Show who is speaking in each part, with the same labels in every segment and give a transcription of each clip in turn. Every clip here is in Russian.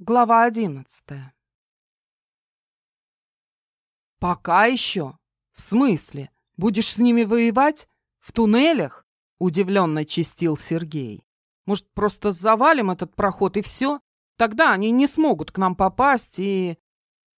Speaker 1: Глава одиннадцатая. «Пока еще? В смысле? Будешь с ними воевать? В туннелях?» — удивленно чистил Сергей. «Может, просто завалим этот проход и все? Тогда они не смогут к нам попасть и...»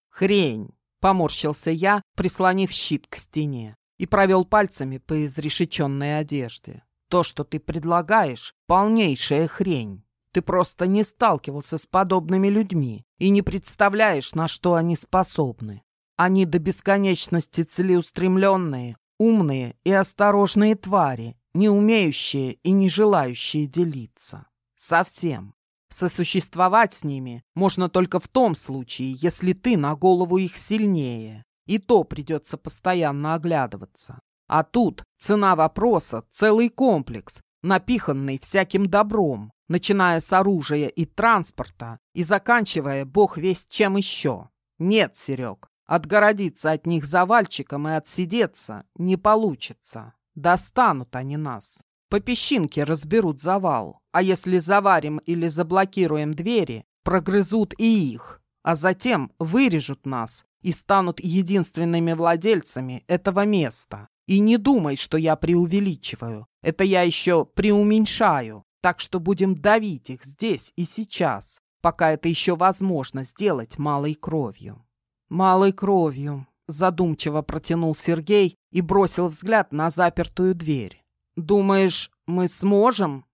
Speaker 1: «Хрень!» — поморщился я, прислонив щит к стене, и провел пальцами по изрешеченной одежде. «То, что ты предлагаешь, полнейшая хрень!» Ты просто не сталкивался с подобными людьми и не представляешь, на что они способны. Они до бесконечности целеустремленные, умные и осторожные твари, не умеющие и не желающие делиться. Совсем. Сосуществовать с ними можно только в том случае, если ты на голову их сильнее. И то придется постоянно оглядываться. А тут цена вопроса — целый комплекс, напиханный всяким добром, начиная с оружия и транспорта и заканчивая бог весть чем еще. Нет, Серег, отгородиться от них завальчиком и отсидеться не получится. Достанут они нас. По песчинке разберут завал, а если заварим или заблокируем двери, прогрызут и их, а затем вырежут нас и станут единственными владельцами этого места. И не думай, что я преувеличиваю. Это я еще преуменьшаю. Так что будем давить их здесь и сейчас, пока это еще возможно сделать малой кровью. Малой кровью, задумчиво протянул Сергей и бросил взгляд на запертую дверь. Думаешь, мы сможем?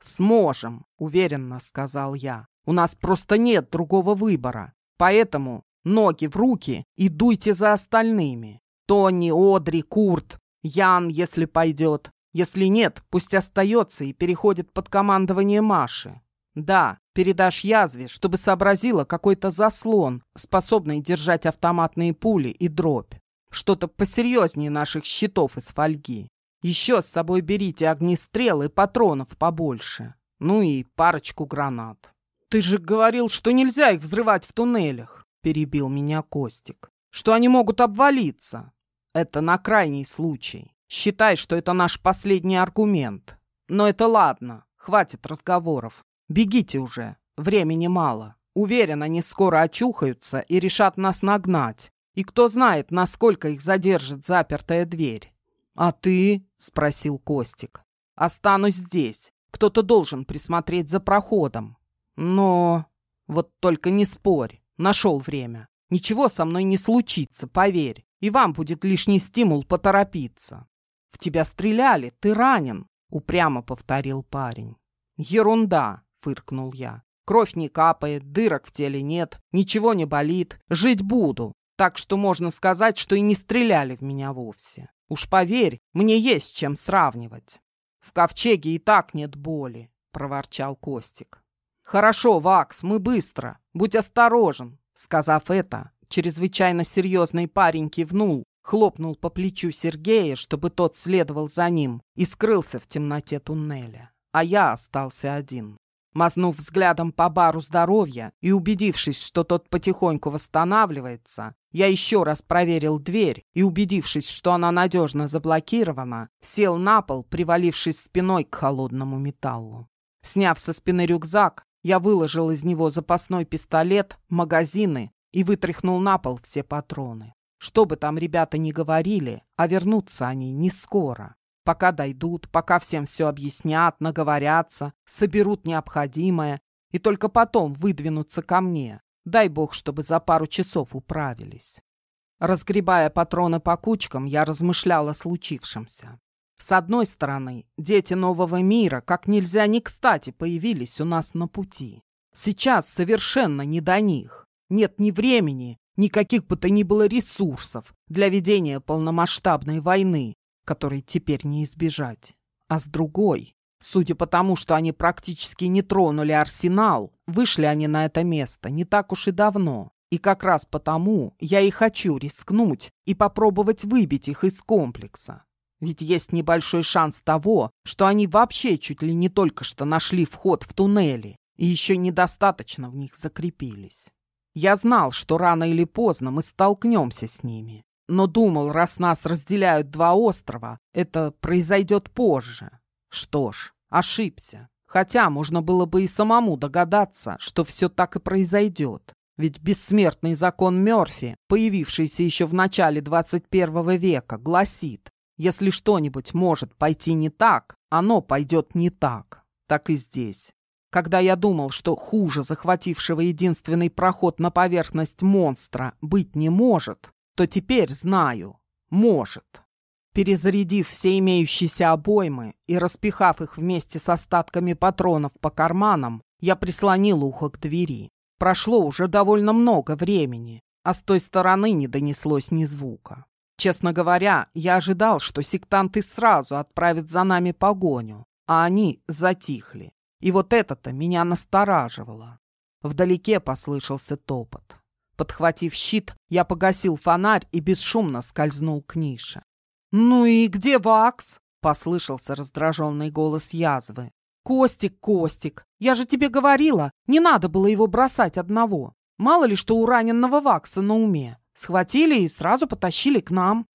Speaker 1: Сможем, уверенно сказал я. У нас просто нет другого выбора. Поэтому ноги в руки и дуйте за остальными. Тони, Одри, Курт, Ян, если пойдет. Если нет, пусть остается и переходит под командование Маши. Да, передашь язве, чтобы сообразила какой-то заслон, способный держать автоматные пули и дробь. Что-то посерьезнее наших щитов из фольги. Еще с собой берите огнестрел и патронов побольше. Ну и парочку гранат. «Ты же говорил, что нельзя их взрывать в туннелях», — перебил меня Костик. «Что они могут обвалиться. Это на крайний случай. Считай, что это наш последний аргумент. Но это ладно, хватит разговоров. Бегите уже, времени мало. Уверен, они скоро очухаются и решат нас нагнать. И кто знает, насколько их задержит запертая дверь. «А ты?» — спросил Костик. «Останусь здесь. Кто-то должен присмотреть за проходом. Но... Вот только не спорь. Нашел время. Ничего со мной не случится, поверь. И вам будет лишний стимул поторопиться. «В тебя стреляли, ты ранен», — упрямо повторил парень. «Ерунда», — фыркнул я. «Кровь не капает, дырок в теле нет, ничего не болит, жить буду. Так что можно сказать, что и не стреляли в меня вовсе. Уж поверь, мне есть чем сравнивать». «В ковчеге и так нет боли», — проворчал Костик. «Хорошо, Вакс, мы быстро. Будь осторожен». Сказав это, чрезвычайно серьезный парень кивнул хлопнул по плечу Сергея, чтобы тот следовал за ним, и скрылся в темноте туннеля. А я остался один. Мазнув взглядом по бару здоровья и убедившись, что тот потихоньку восстанавливается, я еще раз проверил дверь и, убедившись, что она надежно заблокирована, сел на пол, привалившись спиной к холодному металлу. Сняв со спины рюкзак, я выложил из него запасной пистолет, магазины и вытряхнул на пол все патроны. Что бы там ребята ни говорили, а вернутся они не скоро. Пока дойдут, пока всем все объяснят, наговорятся, соберут необходимое и только потом выдвинутся ко мне. Дай бог, чтобы за пару часов управились. Разгребая патроны по кучкам, я размышлял о случившемся. С одной стороны, дети нового мира как нельзя не кстати появились у нас на пути. Сейчас совершенно не до них. Нет ни времени, никаких бы то ни было ресурсов для ведения полномасштабной войны, которой теперь не избежать. А с другой, судя по тому, что они практически не тронули арсенал, вышли они на это место не так уж и давно. И как раз потому я и хочу рискнуть и попробовать выбить их из комплекса. Ведь есть небольшой шанс того, что они вообще чуть ли не только что нашли вход в туннели и еще недостаточно в них закрепились. Я знал, что рано или поздно мы столкнемся с ними. Но думал, раз нас разделяют два острова, это произойдет позже. Что ж, ошибся. Хотя можно было бы и самому догадаться, что все так и произойдет. Ведь бессмертный закон Мёрфи, появившийся еще в начале 21 века, гласит, если что-нибудь может пойти не так, оно пойдет не так. Так и здесь. Когда я думал, что хуже захватившего единственный проход на поверхность монстра быть не может, то теперь знаю, может. Перезарядив все имеющиеся обоймы и распихав их вместе с остатками патронов по карманам, я прислонил ухо к двери. Прошло уже довольно много времени, а с той стороны не донеслось ни звука. Честно говоря, я ожидал, что сектанты сразу отправят за нами погоню, а они затихли. И вот это-то меня настораживало. Вдалеке послышался топот. Подхватив щит, я погасил фонарь и бесшумно скользнул к нише. «Ну и где Вакс?» — послышался раздраженный голос язвы. «Костик, Костик, я же тебе говорила, не надо было его бросать одного. Мало ли что у раненного Вакса на уме. Схватили и сразу потащили к нам».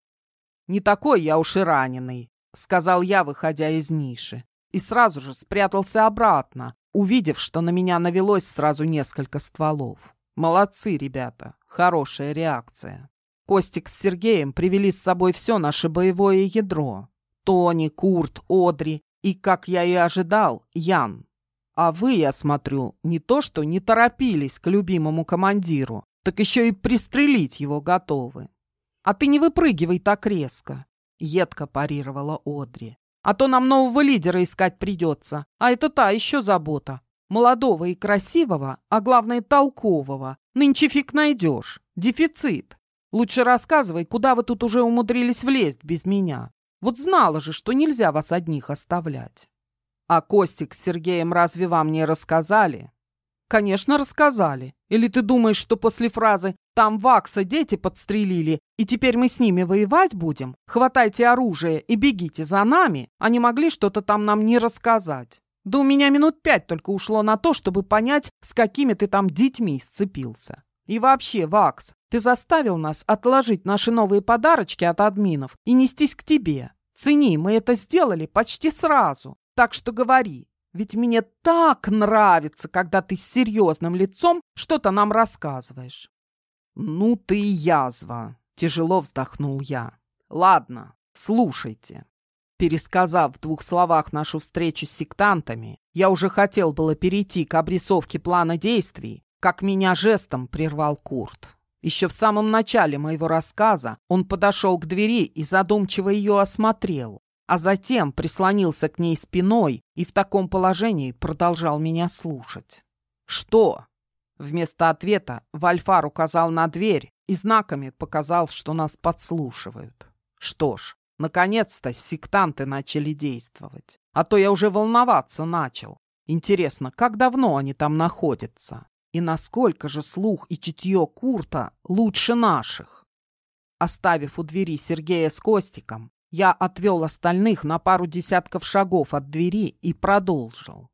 Speaker 1: «Не такой я уж и раненый», — сказал я, выходя из ниши. И сразу же спрятался обратно, увидев, что на меня навелось сразу несколько стволов. Молодцы, ребята, хорошая реакция. Костик с Сергеем привели с собой все наше боевое ядро. Тони, Курт, Одри и, как я и ожидал, Ян. А вы, я смотрю, не то что не торопились к любимому командиру, так еще и пристрелить его готовы. А ты не выпрыгивай так резко, — едко парировала Одри. А то нам нового лидера искать придется, а это та еще забота. Молодого и красивого, а главное толкового, нынче фиг найдешь. Дефицит. Лучше рассказывай, куда вы тут уже умудрились влезть без меня. Вот знала же, что нельзя вас одних оставлять. А Костик с Сергеем разве вам не рассказали? Конечно, рассказали. Или ты думаешь, что после фразы «там Вакса дети подстрелили, и теперь мы с ними воевать будем? Хватайте оружие и бегите за нами», они могли что-то там нам не рассказать? Да у меня минут пять только ушло на то, чтобы понять, с какими ты там детьми сцепился. И вообще, Вакс, ты заставил нас отложить наши новые подарочки от админов и нестись к тебе. Цени, мы это сделали почти сразу. Так что говори, ведь мне так нравится, когда ты с серьезным лицом что-то нам рассказываешь. Ну ты язва, тяжело вздохнул я. Ладно, слушайте. Пересказав в двух словах нашу встречу с сектантами, я уже хотел было перейти к обрисовке плана действий, как меня жестом прервал Курт. Еще в самом начале моего рассказа он подошел к двери и задумчиво ее осмотрел, а затем прислонился к ней спиной и в таком положении продолжал меня слушать. «Что?» Вместо ответа Вальфар указал на дверь и знаками показал, что нас подслушивают. Что ж, наконец-то сектанты начали действовать. А то я уже волноваться начал. Интересно, как давно они там находятся? И насколько же слух и чутье Курта лучше наших? Оставив у двери Сергея с Костиком, я отвел остальных на пару десятков шагов от двери и продолжил.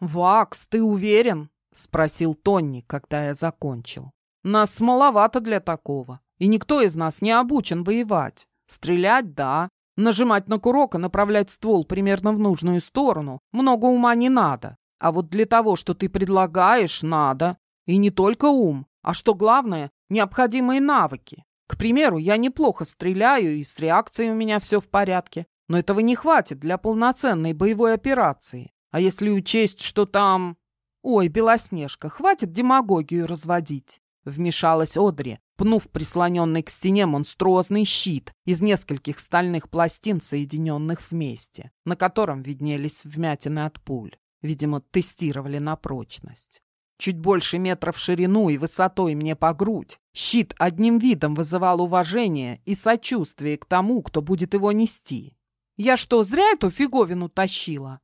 Speaker 1: «Вакс, ты уверен?» — спросил Тонни, когда я закончил. «Нас маловато для такого, и никто из нас не обучен воевать. Стрелять — да, нажимать на курок и направлять ствол примерно в нужную сторону много ума не надо. А вот для того, что ты предлагаешь, надо. И не только ум, а что главное, необходимые навыки. К примеру, я неплохо стреляю, и с реакцией у меня все в порядке. Но этого не хватит для полноценной боевой операции. А если учесть, что там... Ой, Белоснежка, хватит демагогию разводить. Вмешалась Одри, пнув прислоненный к стене монструозный щит из нескольких стальных пластин, соединенных вместе, на котором виднелись вмятины от пуль. Видимо, тестировали на прочность чуть больше метра в ширину и высотой мне по грудь. Щит одним видом вызывал уважение и сочувствие к тому, кто будет его нести. Я что, зря эту фиговину тащила?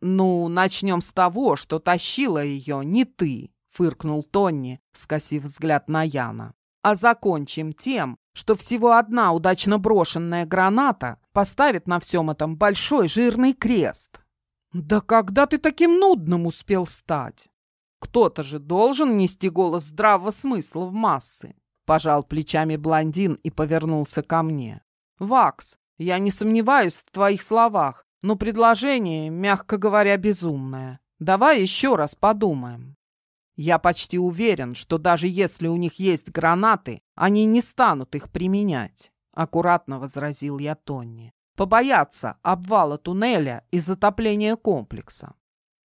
Speaker 1: Ну, начнем с того, что тащила ее не ты, фыркнул Тонни, скосив взгляд на Яна. А закончим тем, что всего одна удачно брошенная граната поставит на всем этом большой жирный крест. Да когда ты таким нудным успел стать? Кто-то же должен нести голос здравого смысла в массы. Пожал плечами блондин и повернулся ко мне. «Вакс, я не сомневаюсь в твоих словах, но предложение, мягко говоря, безумное. Давай еще раз подумаем. Я почти уверен, что даже если у них есть гранаты, они не станут их применять, аккуратно возразил я Тонни. Побоятся обвала туннеля и затопления комплекса.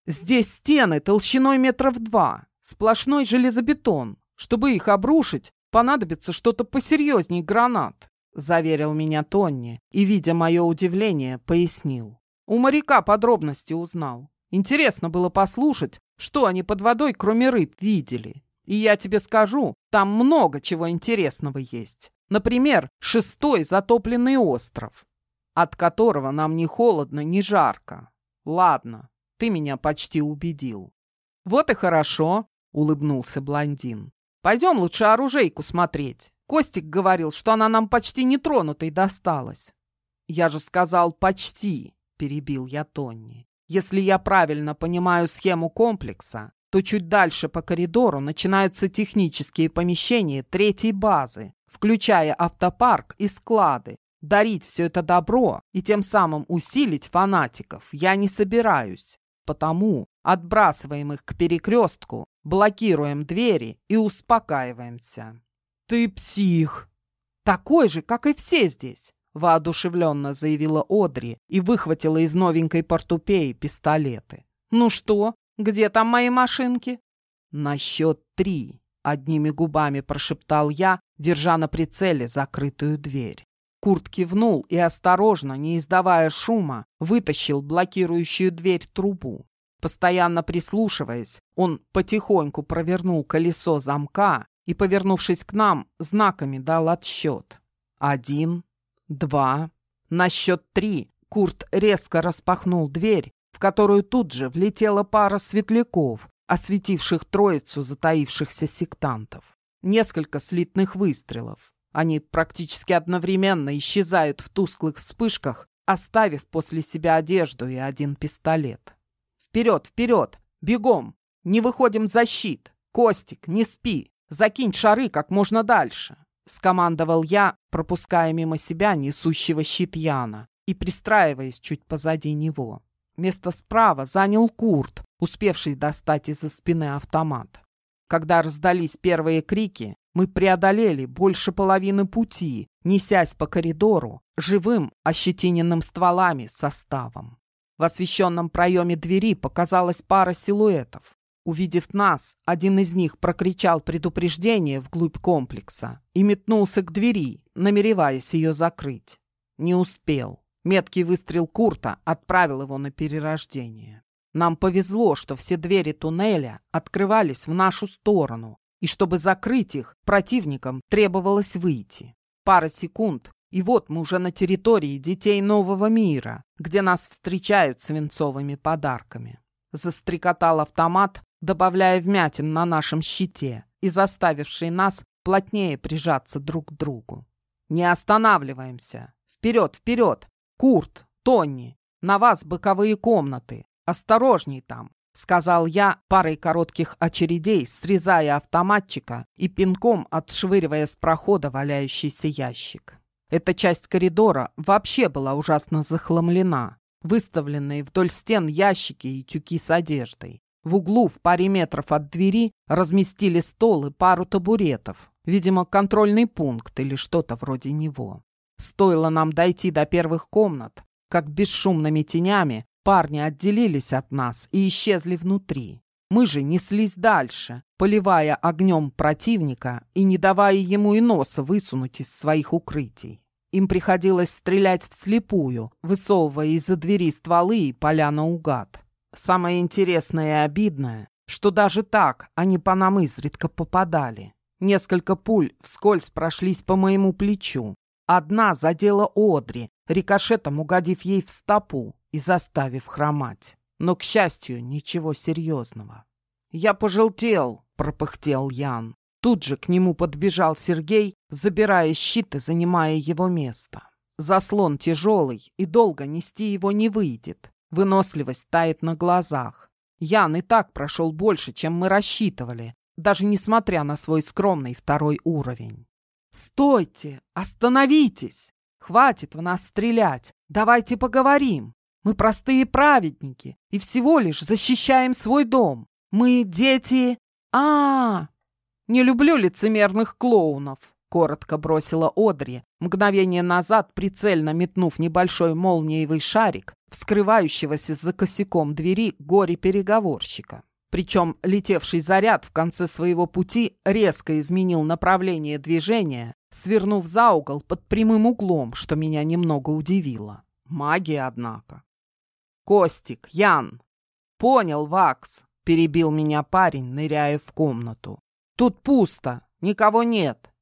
Speaker 1: Здесь стены толщиной метров два, сплошной железобетон. Чтобы их обрушить, понадобится что-то посерьезнее гранат, заверил меня Тонни и, видя мое удивление, пояснил. У моряка подробности узнал. Интересно было послушать, что они под водой, кроме рыб, видели. И я тебе скажу, там много чего интересного есть. Например, шестой затопленный остров, от которого нам ни холодно, ни жарко. Ладно, ты меня почти убедил. Вот и хорошо, улыбнулся блондин. Пойдем лучше оружейку смотреть. Костик говорил, что она нам почти нетронутой досталась. Я же сказал «почти», перебил я Тонни. Если я правильно понимаю схему комплекса, то чуть дальше по коридору начинаются технические помещения третьей базы, включая автопарк и склады. Дарить все это добро и тем самым усилить фанатиков я не собираюсь. Потому отбрасываем их к перекрестку, блокируем двери и успокаиваемся. «Ты псих!» «Такой же, как и все здесь!» воодушевленно заявила Одри и выхватила из новенькой портупеи пистолеты. «Ну что, где там мои машинки?» «На счет три», — одними губами прошептал я, держа на прицеле закрытую дверь. Курт кивнул и осторожно, не издавая шума, вытащил блокирующую дверь трубу. Постоянно прислушиваясь, он потихоньку провернул колесо замка и, повернувшись к нам, знаками дал отсчет. Один, два. На счет три Курт резко распахнул дверь, в которую тут же влетела пара светляков, осветивших троицу затаившихся сектантов. Несколько слитных выстрелов. Они практически одновременно исчезают в тусклых вспышках, оставив после себя одежду и один пистолет. «Вперед, вперед! Бегом! Не выходим за щит! Костик, не спи! Закинь шары как можно дальше!» — скомандовал я, пропуская мимо себя несущего щит Яна и пристраиваясь чуть позади него. Место справа занял Курт, успевший достать из-за спины автомат. Когда раздались первые крики, мы преодолели больше половины пути, несясь по коридору живым, ощетиненным стволами составом. В освещенном проеме двери показалась пара силуэтов. Увидев нас, один из них прокричал предупреждение вглубь комплекса и метнулся к двери, намереваясь ее закрыть. Не успел. Меткий выстрел Курта отправил его на перерождение. Нам повезло, что все двери туннеля открывались в нашу сторону, и чтобы закрыть их, противникам требовалось выйти. Пара секунд, и вот мы уже на территории детей нового мира, где нас встречают свинцовыми подарками. Застрекотал автомат, добавляя вмятин на нашем щите и заставивший нас плотнее прижаться друг к другу. Не останавливаемся. Вперед, вперед! Курт, Тони, на вас боковые комнаты. Осторожней там, сказал я парой коротких очередей, срезая автоматчика и пинком отшвыривая с прохода валяющийся ящик. Эта часть коридора вообще была ужасно захламлена. Выставленные вдоль стен ящики и тюки с одеждой. В углу в паре метров от двери разместили стол и пару табуретов. Видимо, контрольный пункт или что-то вроде него. Стоило нам дойти до первых комнат, как бесшумными тенями парни отделились от нас и исчезли внутри. Мы же неслись дальше, поливая огнем противника и не давая ему и носа высунуть из своих укрытий. Им приходилось стрелять вслепую, высовывая из-за двери стволы и поля наугад. Самое интересное и обидное, что даже так они по нам изредка попадали. Несколько пуль вскользь прошлись по моему плечу. Одна задела Одри, рикошетом угодив ей в стопу и заставив хромать. Но, к счастью, ничего серьезного. «Я пожелтел», — пропыхтел Ян. Тут же к нему подбежал Сергей, забирая щит и занимая его место. Заслон тяжелый, и долго нести его не выйдет. Выносливость тает на глазах. Ян и так прошел больше, чем мы рассчитывали, даже несмотря на свой скромный второй уровень. «Стойте! Остановитесь! Хватит в нас стрелять! Давайте поговорим!» Мы простые праведники и всего лишь защищаем свой дом. Мы дети... а, -а, -а Не люблю лицемерных клоунов, коротко бросила Одри, мгновение назад прицельно метнув небольшой молниевый шарик, вскрывающегося за косяком двери горе-переговорщика. Причем летевший заряд в конце своего пути резко изменил направление движения, свернув за угол под прямым углом, что меня немного удивило. Магия, однако. «Костик, Ян!» «Понял, Вакс!» — перебил меня парень, ныряя в комнату. «Тут пусто, никого нет».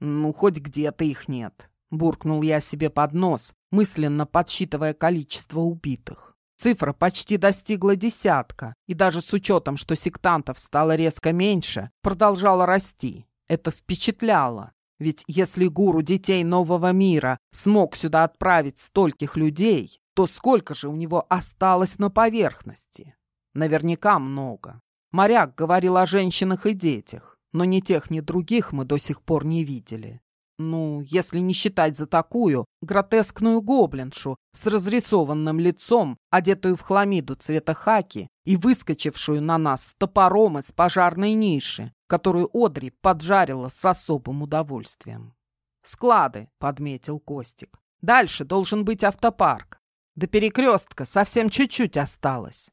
Speaker 1: «Ну, хоть где-то их нет», — буркнул я себе под нос, мысленно подсчитывая количество убитых. Цифра почти достигла десятка, и даже с учетом, что сектантов стало резко меньше, продолжала расти. Это впечатляло. Ведь если гуру детей нового мира смог сюда отправить стольких людей, то сколько же у него осталось на поверхности? Наверняка много. Моряк говорил о женщинах и детях, но ни тех, ни других мы до сих пор не видели. Ну, если не считать за такую гротескную гоблиншу с разрисованным лицом, одетую в хламиду цвета хаки и выскочившую на нас с топором из пожарной ниши, которую Одри поджарила с особым удовольствием. «Склады», — подметил Костик. «Дальше должен быть автопарк. До перекрестка совсем чуть-чуть осталось».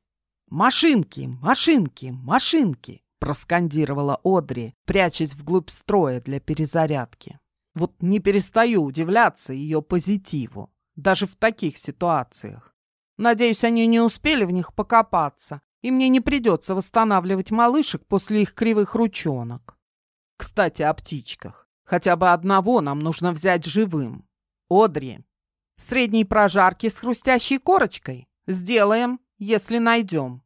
Speaker 1: «Машинки, машинки, машинки!» — проскандировала Одри, прячась вглубь строя для перезарядки. Вот не перестаю удивляться ее позитиву, даже в таких ситуациях. Надеюсь, они не успели в них покопаться, и мне не придется восстанавливать малышек после их кривых ручонок. Кстати, о птичках. Хотя бы одного нам нужно взять живым. Одри, средней прожарки с хрустящей корочкой? Сделаем, если найдем.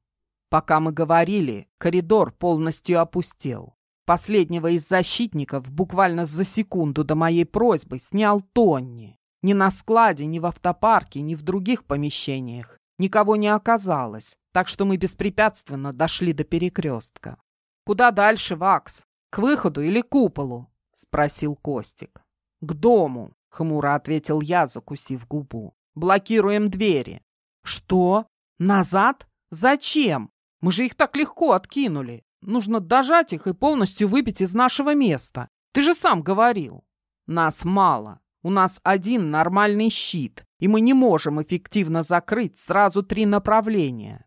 Speaker 1: Пока мы говорили, коридор полностью опустел. Последнего из защитников буквально за секунду до моей просьбы снял Тонни. Ни на складе, ни в автопарке, ни в других помещениях никого не оказалось, так что мы беспрепятственно дошли до перекрестка. «Куда дальше, Вакс? К выходу или к куполу?» — спросил Костик. «К дому», — хмуро ответил я, закусив губу. «Блокируем двери». «Что? Назад? Зачем? Мы же их так легко откинули». Нужно дожать их и полностью выпить из нашего места. Ты же сам говорил. Нас мало. У нас один нормальный щит, и мы не можем эффективно закрыть сразу три направления.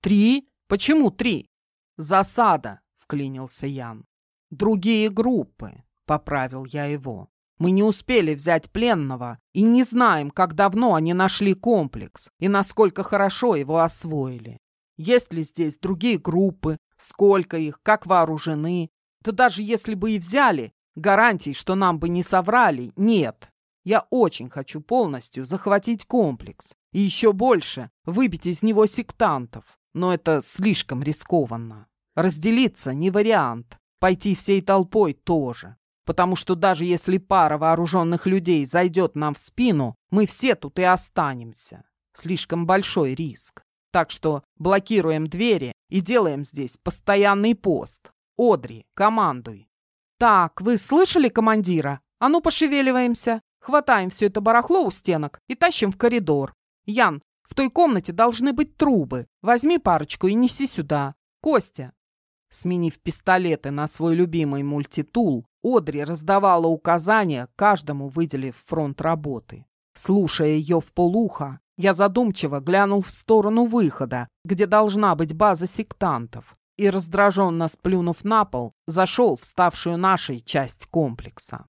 Speaker 1: Три? Почему три? Засада, вклинился Ян. Другие группы, поправил я его. Мы не успели взять пленного и не знаем, как давно они нашли комплекс и насколько хорошо его освоили. Есть ли здесь другие группы, Сколько их, как вооружены. Да даже если бы и взяли, гарантий, что нам бы не соврали, нет. Я очень хочу полностью захватить комплекс. И еще больше выбить из него сектантов. Но это слишком рискованно. Разделиться не вариант. Пойти всей толпой тоже. Потому что даже если пара вооруженных людей зайдет нам в спину, мы все тут и останемся. Слишком большой риск. Так что блокируем двери и делаем здесь постоянный пост. Одри, командуй. Так, вы слышали командира? А ну пошевеливаемся. Хватаем все это барахло у стенок и тащим в коридор. Ян, в той комнате должны быть трубы. Возьми парочку и неси сюда. Костя. Сменив пистолеты на свой любимый мультитул, Одри раздавала указания, каждому выделив фронт работы. Слушая ее в полухо, я задумчиво глянул в сторону выхода, где должна быть база сектантов, и, раздраженно сплюнув на пол, зашел в ставшую нашей часть комплекса.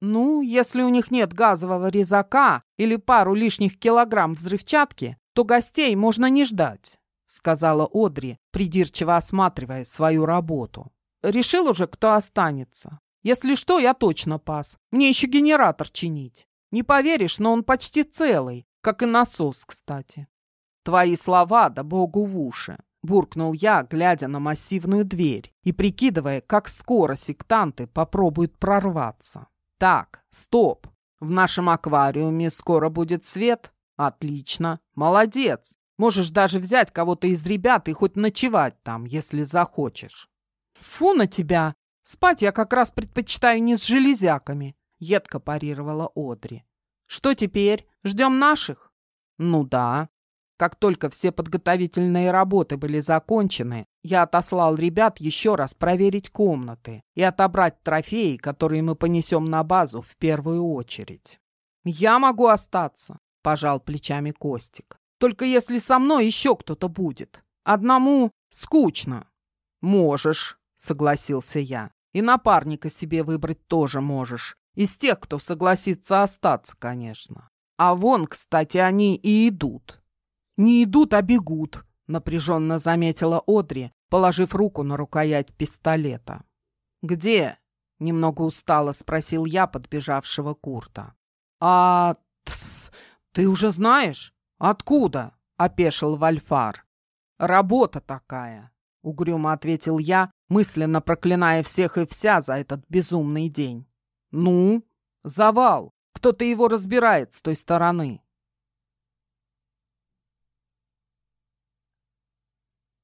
Speaker 1: «Ну, если у них нет газового резака или пару лишних килограмм взрывчатки, то гостей можно не ждать», — сказала Одри, придирчиво осматривая свою работу. «Решил уже, кто останется. Если что, я точно пас. Мне еще генератор чинить. Не поверишь, но он почти целый, как и насос, кстати. Твои слова да богу в уши. Буркнул я, глядя на массивную дверь и прикидывая, как скоро сектанты попробуют прорваться. Так, стоп. В нашем аквариуме скоро будет свет? Отлично. Молодец. Можешь даже взять кого-то из ребят и хоть ночевать там, если захочешь. Фу на тебя. Спать я как раз предпочитаю не с железяками, едко парировала Одри. Что теперь? Ждем наших? Ну да. Как только все подготовительные работы были закончены, я отослал ребят еще раз проверить комнаты и отобрать трофеи, которые мы понесем на базу в первую очередь. «Я могу остаться», — пожал плечами Костик. «Только если со мной еще кто-то будет. Одному скучно». «Можешь», — согласился я. «И напарника себе выбрать тоже можешь. Из тех, кто согласится остаться, конечно. А вон, кстати, они и идут». «Не идут, а бегут», — напряженно заметила Одри, положив руку на рукоять пистолета. «Где?» — немного устало спросил я подбежавшего Курта. «А... Тс, ты уже знаешь? Откуда?» — опешил Вальфар. «Работа такая», — угрюмо ответил я, мысленно проклиная всех и вся за этот безумный день. «Ну? Завал. Кто-то его разбирает с той стороны.